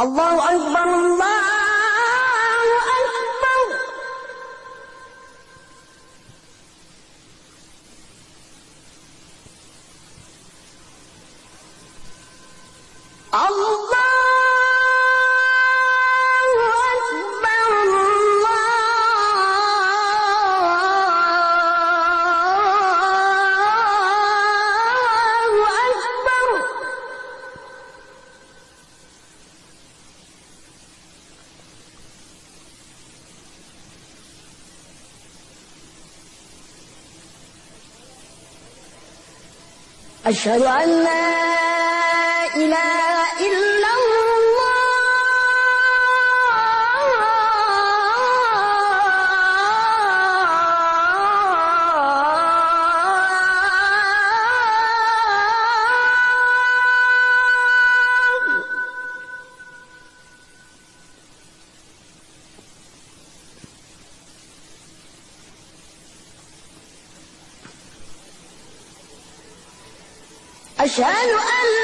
الله أكبر الله أشهد أن لا أشهد أن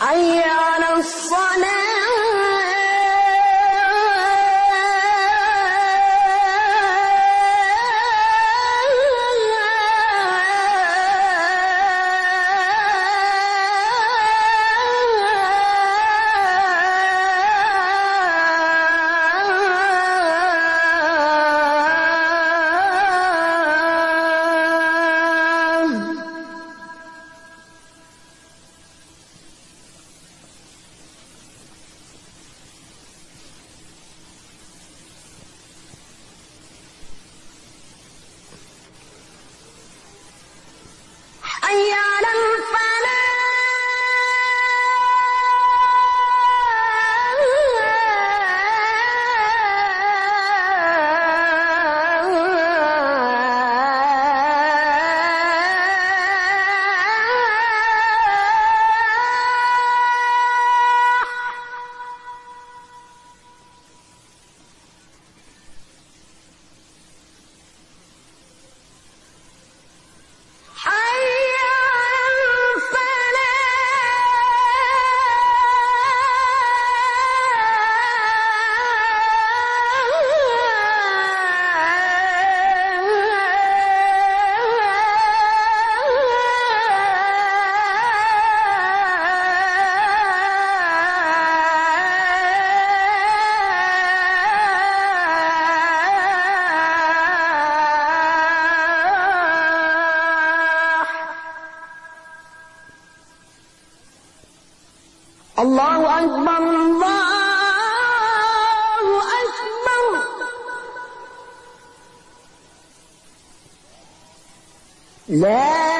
حي على الصلاة اللہ اکبر اللہ اکبر۔ لا